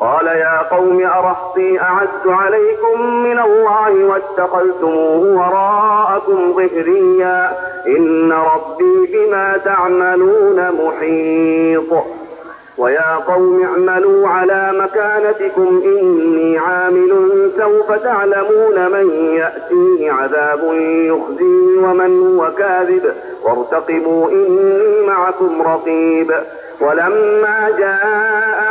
قال يا قوم أرهطي أعز عليكم من الله واتخذتموه وراءكم ظهريا. إن ربي بما تعملون محيط. ويا قوم اعملوا على مكانتكم إني عامل سوف تعلمون من يأتيه عذاب يخزيه ومن هو كاذب. وارتقبوا إني معكم رقيب. ولما جاء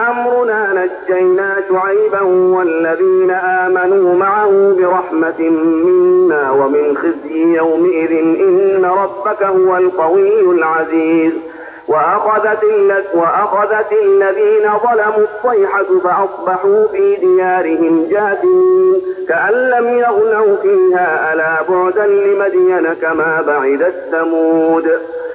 أمرنا نجينا شعيبا والذين آمنوا معه برحمة منا ومن خزي يومئذ إن ربك هو القوي العزيز. وأخذت, وأخذت الذين ظلموا الصيحة فأصبحوا في ديارهم جاثمين. كأن لم يغنوا فيها ألا بعدا لمدين كما بعدت ثمود.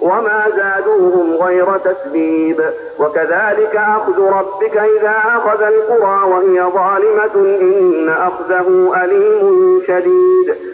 وما زادوهم غير تسبيب. وكذلك أخذ ربك إذا أخذ القرى وهي ظالمة إن أخذه أليم شديد.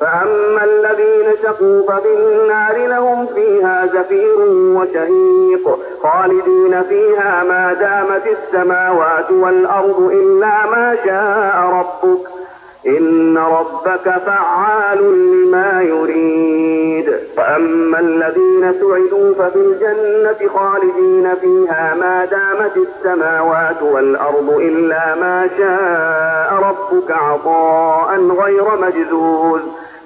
فأما الذين شقوا ففي النار لهم فيها زفير وشهيق خالدين فيها ما دامت السماوات والأرض إلا ما شاء ربك إن ربك فعال لما يريد. وأما الذين سعدوا ففي الجنة خالدين فيها ما دامت السماوات والأرض إلا ما شاء ربك عطاء غير مجذوذ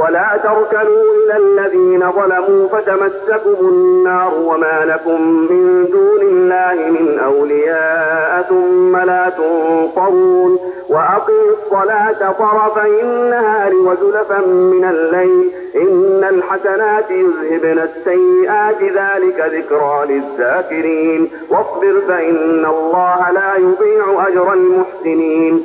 ولا تركنوا إلى الذين ظلموا فتمسكم النار وما لكم من دون الله من أولياء ثم لا تنصرون وأقيموا الصلاة طرفي النهار وزلفا من الليل إن الحسنات يذهبن السيئات ذلك ذكرى للذاكرين واصبر فإن الله لا يضيع أجر المحسنين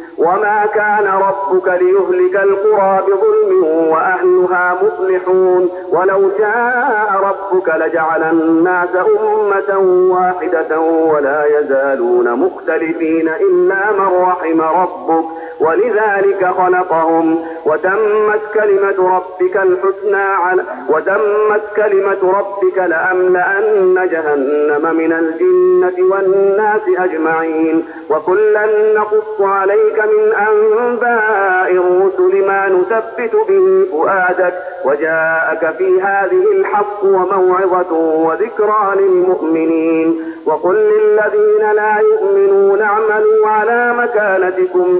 وما كان ربك ليهلك القرى بظلم وأهلها مصلحون ولو شاء ربك لجعل الناس أمة واحدة ولا يزالون مختلفين إلا من رحم ربك ولذلك خلقهم. وتمت كلمة ربك الحسنى على وتمت كلمة ربك لأملأن جهنم من الجنة والناس أجمعين. وكلا نقص عليك من أنباء الرسل ما نثبت به فؤادك. وجاءك في هذه الحق وموعظة وذكرى للمؤمنين. وقل للذين لا يؤمنون اعملوا على مكانتكم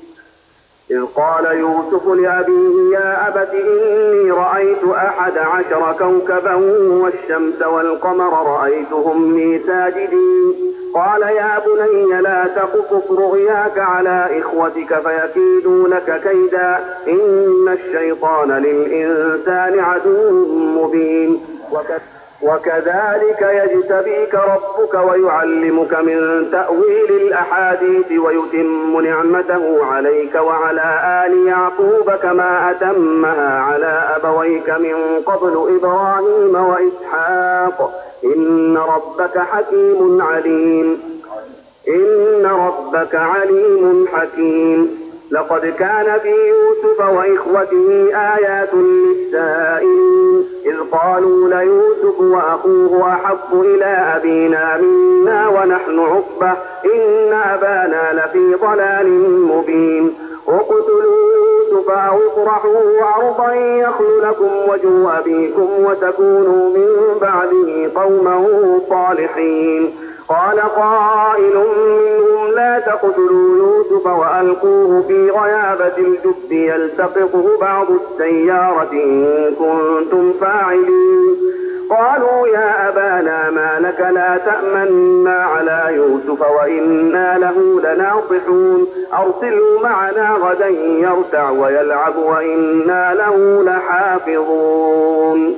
إذ قال يوسف لأبيه يا أبت إني رأيت أحد عشر كوكبا والشمس والقمر رأيتهم لي ساجدين. قال يا بني لا تقصص رؤياك على إخوتك فيكيدوا لك كيدا. إن الشيطان للإنسان عدو مبين. وكذلك يجتبيك ربك ويعلمك من تأويل الأحاديث ويتم نعمته عليك وعلى آل يعقوب كما أتمها على أبويك من قبل إبراهيم وإسحاق. إن ربك حكيم عليم. إن ربك عليم حكيم. لقد كان في يوسف وإخوته آيات للسائلين. إذ قالوا ليوسف وأخوه أحب إلى أبينا منا ونحن عقبة. إن أبانا لفي ضلال مبين. اقتلوا يوسف أو اطرحوه أرضا يخل لكم وجه أبيكم وتكونوا من بعده قوما صالحين. قال قائل منهم لا تقتلوا يوسف وألقوه في غيابة الجب يلتقطه بعض السيارة إن كنتم فاعلين. قالوا يا أبانا ما لك لا تأمنا على يوسف وإنا له لناصحون. أرسله معنا غدا يرتع ويلعب وإنا له لحافظون.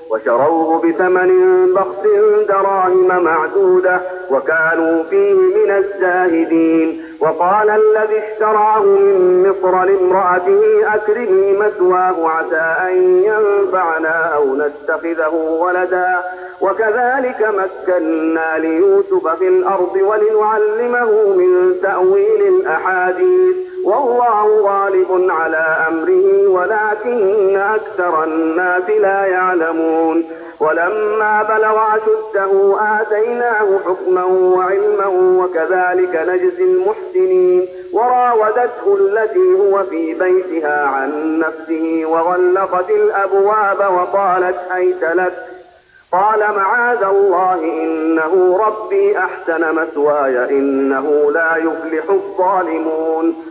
وشروه بثمن بخس دراهم معدودة وكانوا فيه من الزاهدين. وقال الذي اشتراه من مصر لامرأته أكرمي مثواه عسى أن ينفعنا أو نتخذه ولدا. وكذلك مكنا ليوسف في الأرض ولنعلمه من تأويل الأحاديث. والله غالب على أمره ولكن أكثر الناس لا يعلمون. ولما بلغ أشده آتيناه حكما وعلما وكذلك نجزي المحسنين. وراودته التي هو في بيتها عن نفسه وغلقت الأبواب وقالت هيت لك؟ قال معاذ الله إنه ربي أحسن مثواي إنه لا يفلح الظالمون.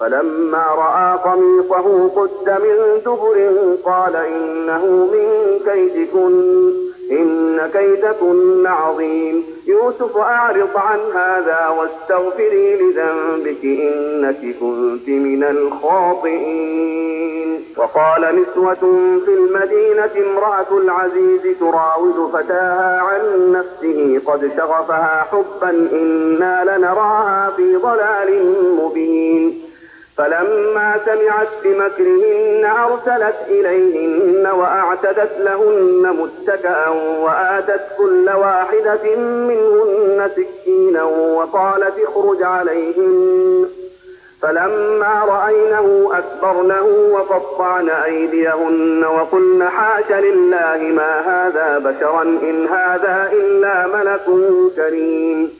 فلما رأى قميصه قد من دبر قال إنه من كيدكن إن كيدكن عظيم. يوسف أعرض عن هذا واستغفري لذنبك إنك كنت من الخاطئين. وقال نسوة في المدينة امرأة العزيز تراود فتاها عن نفسه قد شغفها حبا إنا لنراها في ضلال مبين. فلما سمعت بمكرهن أرسلت إليهن وأعتدت لهن متكأ وآتت كل واحدة منهن سكينا وقالت اخرج عليهن. فلما رأينه أكبرنه وقطعن أيديهن وقلن حاش لله ما هذا بشرا إن هذا إلا ملك كريم.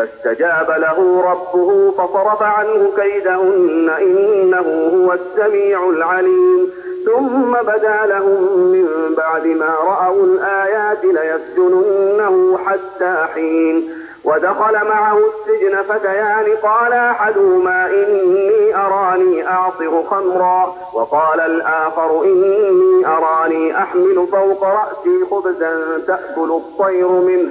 فاستجاب له ربه فصرف عنه كيدهن إنه هو السميع العليم. ثم بدا لهم من بعد ما رأوا الآيات ليسجننه حتى حين. ودخل معه السجن فتيان قال أحدهما إني أراني أعصر خمرا. وقال الآخر إني أراني أحمل فوق رأسي خبزا تأكل الطير منه.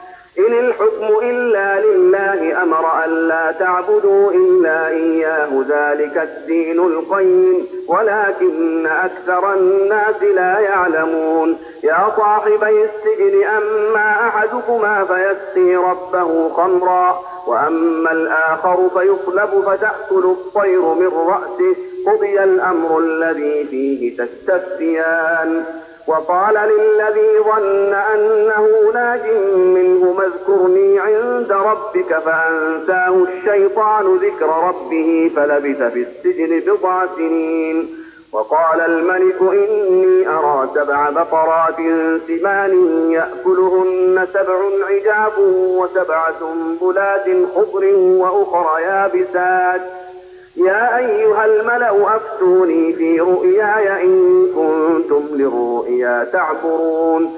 إن الحكم إلا لله أمر أن لا تعبدوا إلا إياه ذلك الدين القيم ولكن أكثر الناس لا يعلمون. يا صاحبي السجن أما أحدكما فيسقي ربه خمرا وأما الآخر فيصلب فتأكل الطير من رأسه قضي الأمر الذي فيه تستفتيان. وقال للذي ظن أنه ناج منه اذكرني عند ربك فأنساه الشيطان ذكر ربه فلبث في السجن بضع سنين. وقال الملك إني أرى سبع بقرات سمان يأكلهن سبع عجاب وسبع سنبلات خضر وأخر يابسات. يا أيها الملأ أفتوني في رؤياي إن كنتم للرؤيا تعبرون.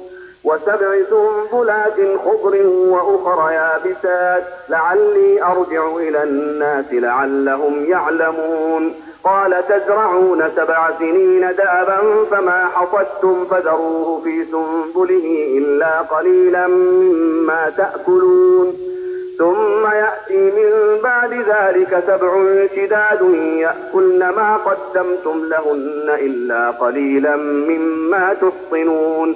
وسبع سنبلات خضر وأخر يابسات. لعلي أرجع إلى الناس لعلهم يعلمون. قال تزرعون سبع سنين دابا فما حصدتم فذروه في سنبله إلا قليلا مما تأكلون. ثم يأتي من بعد ذلك سبع شداد يأكلن ما قدمتم لهن إلا قليلا مما تحصنون.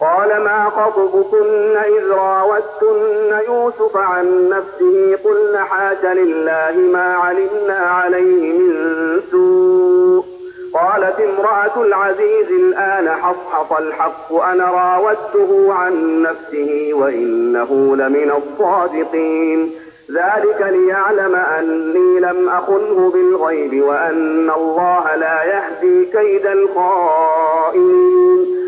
قال ما خطبكن إذ راوتن يوسف عن نفسه قلن حاش لله ما علمنا عليه من سوء. قالت امرأة العزيز الآن حصحص الحق أنا راودته عن نفسه وإنه لمن الصادقين. ذلك ليعلم أني لم أخنه بالغيب وأن الله لا يهدي كيد الخائنين.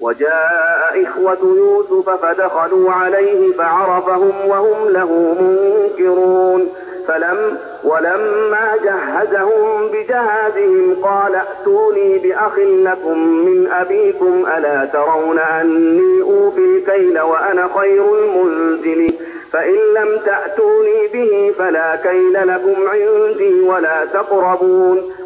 وجاء إخوة يوسف فدخلوا عليه فعرفهم وهم له منكرون. فلم ولما جهزهم بجهازهم قال ائتوني بأخ لكم من أبيكم ألا ترون أني أوفي الكيل وأنا خير المنزلين؟ فإن لم تأتوني به فلا كيل لكم عندي ولا تقربون.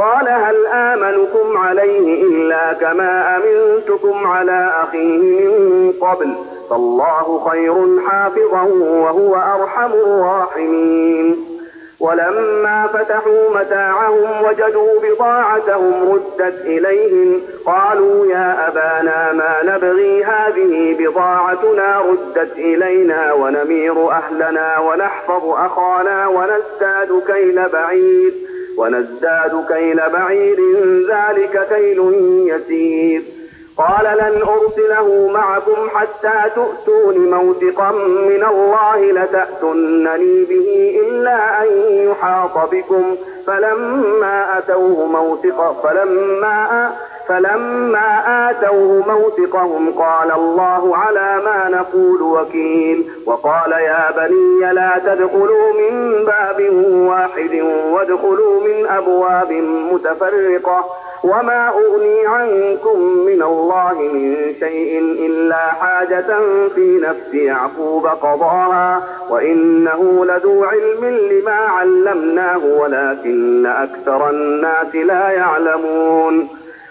قال هل آمنكم عليه إلا كما أمنتكم على أخيه من قبل فالله خير حافظا وهو أرحم الراحمين. ولما فتحوا متاعهم وجدوا بضاعتهم ردت إليهم قالوا يا أبانا ما نبغي هذه بضاعتنا ردت إلينا ونمير أهلنا ونحفظ أخانا ونزداد كيل بعيد. ونزداد كيل بعير ذلك كيل يسير. قال لن أرسله معكم حتى تؤتون موثقا من الله لتأتنني به إلا أن يحاط بكم. فلما أتوه موثقا فلما فلما آتوه موثقهم قال الله على ما نقول وكيل وقال يا بني لا تدخلوا من باب واحد وادخلوا من أبواب متفرقة وما أغني عنكم من الله من شيء إلا حاجة في نفس يعقوب قضاها وإنه لذو علم لما علمناه ولكن أكثر الناس لا يعلمون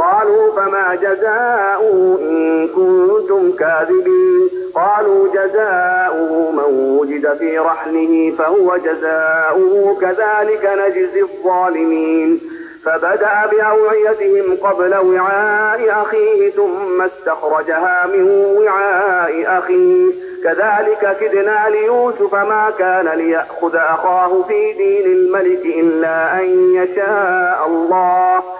قالوا فما جزاؤه إن كنتم كاذبين. قالوا جزاؤه من وجد في رحله فهو جزاؤه كذلك نجزي الظالمين. فبدأ بأوعيتهم قبل وعاء أخيه ثم استخرجها من وعاء أخيه. كذلك كدنا ليوسف ما كان ليأخذ أخاه في دين الملك إلا أن يشاء الله.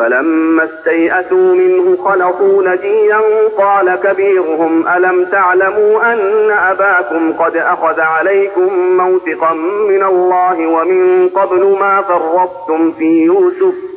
فلما استيئسوا منه خلصوا نجيا قال كبيرهم ألم تعلموا أن أباكم قد أخذ عليكم موثقا من الله ومن قبل ما فرطتم في يوسف؟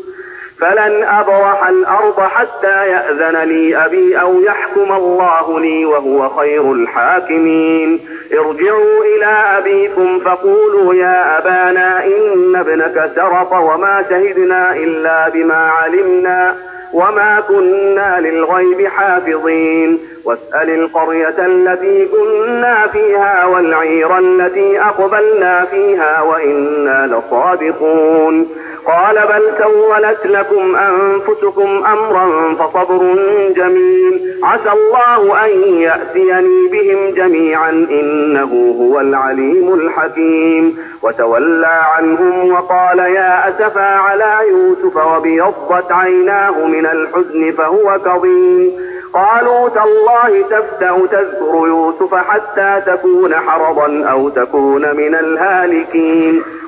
فلن أبرح الأرض حتى يأذن لي أبي أو يحكم الله لي وهو خير الحاكمين. ارجعوا إلى أبيكم فقولوا يا أبانا إن ابنك سرق وما شهدنا إلا بما علمنا وما كنا للغيب حافظين. واسأل القرية التي كنا فيها والعير التي أقبلنا فيها وإنا لصادقون. قال بل سولت لكم أنفسكم أمرا فصبر جميل. عسى الله أن يأتيني بهم جميعا إنه هو العليم الحكيم. وتولى عنهم وقال يا أسفا على يوسف وبيضت عيناه من الحزن فهو كظيم. قالوا تالله تفتأ تذكر يوسف حتى تكون حرضا أو تكون من الهالكين.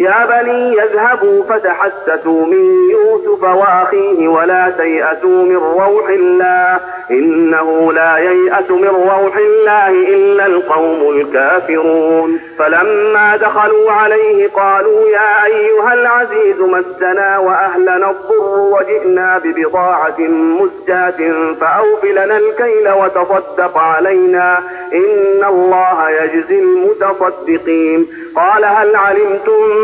يا بني يذهبوا فتحسسوا من يوسف وأخيه ولا تيأسوا من روح الله. إنه لا ييأس من روح الله إلا القوم الكافرون. فلما دخلوا عليه قالوا يا أيها العزيز مسنا وأهلنا الضر وجئنا ببضاعة مزجاة فأوف لنا الكيل وتصدق علينا. إن الله يجزي المتصدقين. قال هل علمتم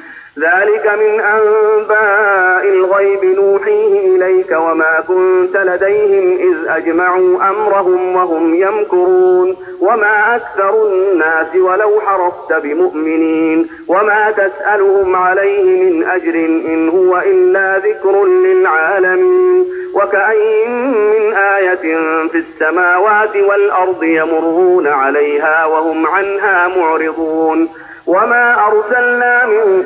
ذلك من أنباء الغيب نوحيه إليك وما كنت لديهم إذ أجمعوا أمرهم وهم يمكرون. وما أكثر الناس ولو حرصت بمؤمنين. وما تسألهم عليه من أجر إن هو إلا ذكر للعالمين. وكأين من آية في السماوات والأرض يمرون عليها وهم عنها معرضون. وما أرسلنا من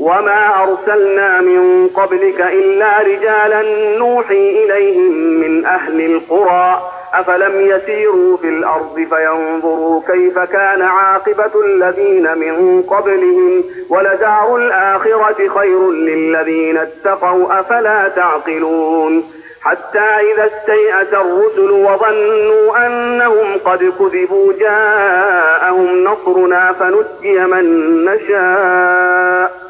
وما أرسلنا من قبلك إلا رجالا نوحي إليهم من أهل القرى أفلم يسيروا في الأرض فينظروا كيف كان عاقبة الذين من قبلهم ولدار الآخرة خير للذين اتقوا أفلا تعقلون حتى إذا استيأس الرسل وظنوا أنهم قد كذبوا جاءهم نصرنا فنجي من نشاء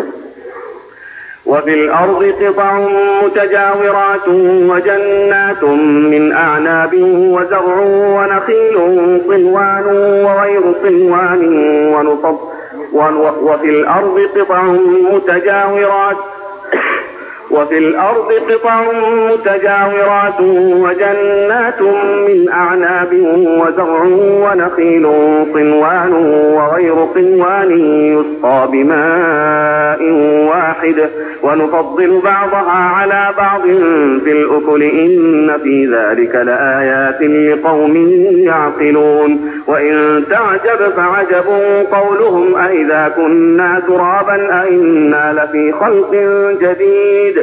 وفي الأرض قطع متجاورات وجنات من أعناب وزرع ونخيل صنوان وغير صنوان ونصب وفي الأرض قطع متجاورات وفي الأرض قطع متجاورات وجنات من أعناب وزرع ونخيل صنوان وغير صنوان يسقى بماء واحد. ونفضل بعضها على بعض في الأكل. إن في ذلك لآيات لقوم يعقلون. وإن تعجب فعجب قولهم. أئذا كنا ترابا. أئنا لفي خلق جديد.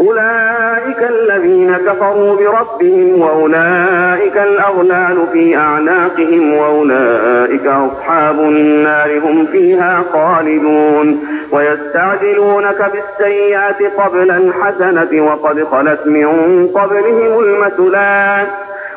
أولئك الذين كفروا بربهم وأولئك الأغلال في أعناقهم وأولئك أصحاب النار هم فيها خالدون ويستعجلونك بالسيئات قبل الحسنة وقد خلت من قبلهم المثلات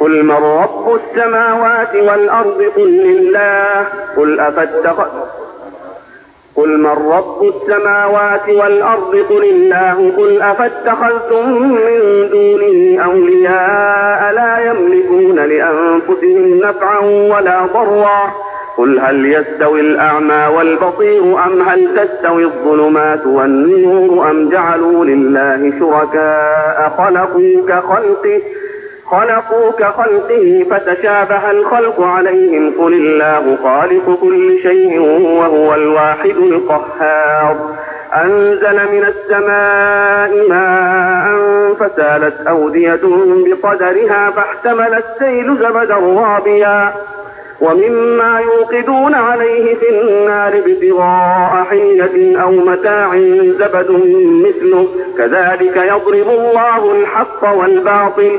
قل من رب السماوات والأرض قل لله. قل أفاتخذ قل من رب السماوات والأرض قل الله. قل أفاتخذتم من دونه أولياء لا يملكون لأنفسهم نفعا ولا ضرا. قل هل يستوي الأعمى والبصير أم هل تستوي الظلمات والنور أم جعلوا لله شركاء خلقوا كخلقه خلقوا كخلقه فتشابه الخلق عليهم. قل الله خالق كل شيء وهو الواحد القهار. أنزل من السماء ماء فسالت أودية بقدرها فاحتمل السيل زبدا رابيا. ومما يوقدون عليه في النار ابتغاء حيلة أو متاع زبد مثله. كذلك يضرب الله الحق والباطل.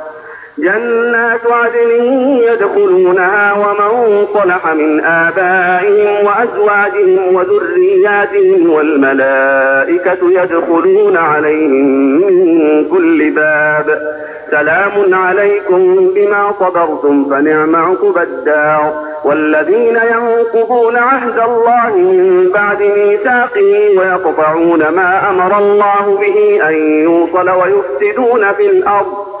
جنات عدن يدخلونها ومن صلح من آبائهم وأزواجهم وذرياتهم والملائكة يدخلون عليهم من كل باب. سلام عليكم بما صبرتم فنعم عقب الدار. والذين ينقضون عهد الله من بعد ميثاقه ويقطعون ما أمر الله به أن يوصل ويفسدون في الأرض.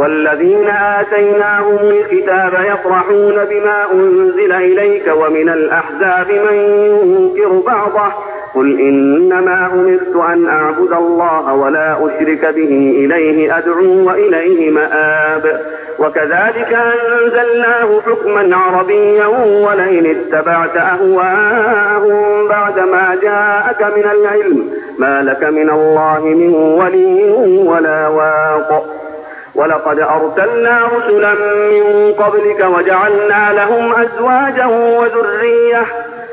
والذين آتيناهم الكتاب يفرحون بما أنزل إليك ومن الأحزاب من ينكر بعضه. قل إنما أمرت أن أعبد الله ولا أشرك به إليه أدعو وإليه مآب. وكذلك أنزلناه حكما عربيا ولئن اتبعت أهواءهم بعدما جاءك من العلم ما لك من الله من ولي ولا واق. ولقد أرسلنا رسلا من قبلك وجعلنا لهم أزواجا وذرية.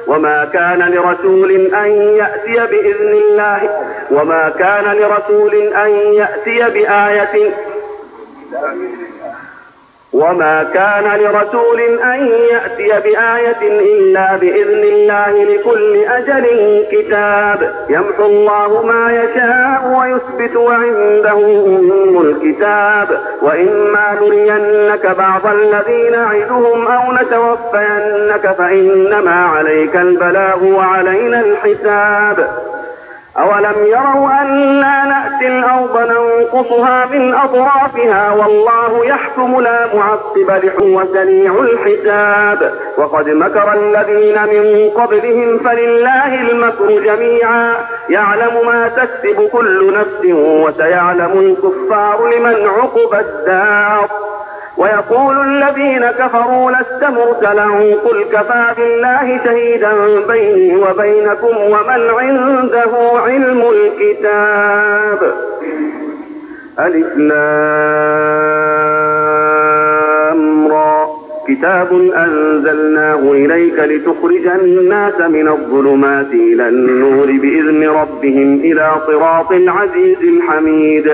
وما كان لرسول أن يأتي بإذن الله وما كان لرسول أن يأتي بآية. وما كان لرسول أن يأتي بآية إلا بإذن الله لكل أجل كتاب يمحو الله ما يشاء ويثبت وعنده أم الكتاب وإما نرينك بعض الذين نعدهم أو نتوفينك فإنما عليك البلاغ وعلينا الحساب أولم يروا أنا نأتي الأرض ننقصها من أطرافها والله يحكم لا معقب لحو سريع الحساب. وقد مكر الذين من قبلهم فلله المكر جميعا. يعلم ما تكسب كل نفس وسيعلم الكفار لمن عقب الدار. ويقول الذين كفروا لست مرسلا قل كفى بالله شهيدا بيني وبينكم ومن عنده علم الكتاب. الإسلام كتاب أنزلناه إليك لتخرج الناس من الظلمات إلى النور بإذن ربهم إلى صراط العزيز الحميد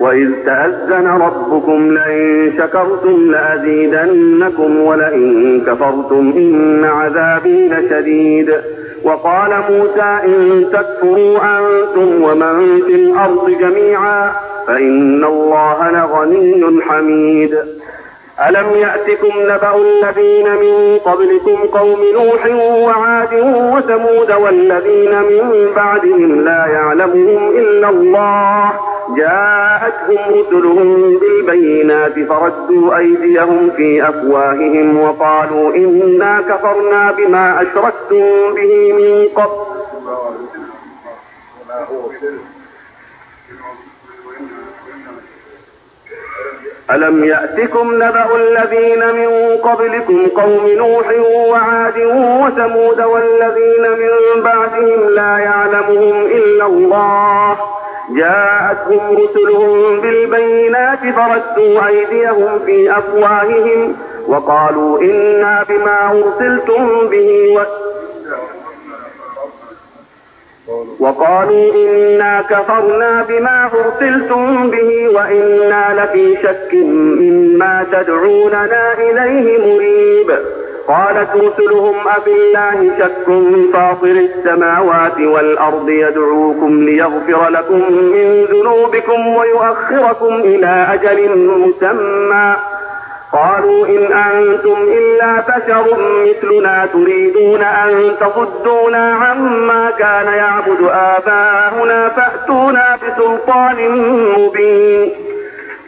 وإذ تأذن ربكم لئن شكرتم لأزيدنكم ولئن كفرتم إن عذابي لشديد وقال موسى إن تكفروا أنتم ومن في الأرض جميعا فإن الله لغني حميد. ألم يأتكم نبأ الذين من قبلكم قوم نوح وعاد وثمود والذين من بعدهم لا يعلمهم إلا الله جاءتهم رسلهم بالبينات فردوا أيديهم في أفواههم وقالوا إنا كفرنا بما أشركتم به من قبل. ألم يأتكم نبأ الذين من قبلكم قوم نوح وعاد وثمود والذين من بعدهم لا يعلمهم إلا الله جاءتهم رسلهم بالبينات فردوا أيديهم في أفواههم وقالوا إنا بما أرسلتم به و... وقالوا إنا كفرنا بما أرسلتم به وإنا لفي شك مما تدعوننا إليه مريب. قالت رسلهم أفي الله شك فاطر السماوات والأرض يدعوكم ليغفر لكم من ذنوبكم ويؤخركم إلى أجل مسمى. قالوا إن أنتم إلا بشر مثلنا تريدون أن تصدونا عما كان يعبد آباؤنا فأتونا بسلطان مبين.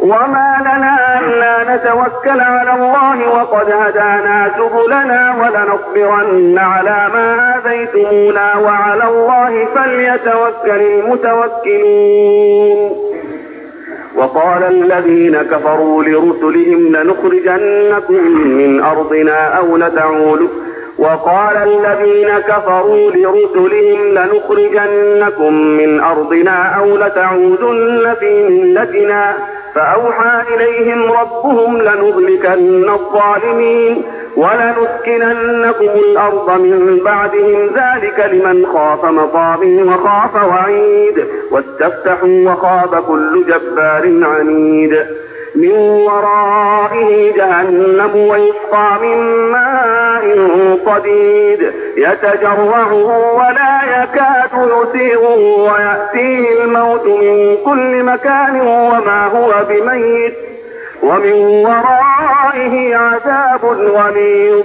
وما لنا ألا نتوكل على الله وقد هدانا سبلنا ولنصبرن على ما آذيتمونا وعلى الله فليتوكل المتوكلون. وقال الذين كفروا لرسلهم لنخرجنكم من أرضنا أو لتعودوا وقال الذين كفروا لرسلهم لنخرجنكم من أرضنا أو لتعودن في ملتنا. فأوحى إليهم ربهم لنهلكن الظالمين ولنسكننكم الأرض من بعدهم ذلك لمن خاف مقامي وخاف وعيد واستفتحوا وخاب كل جبار عنيد من ورائه جهنم ويسقى من ماء صديد يتجرعه ولا يكاد يسيغه ويأتيه الموت من كل مكان وما هو بميت. ومن ورائه عذاب غليظ.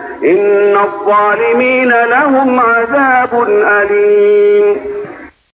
إن الظالمين لهم عذاب أليم.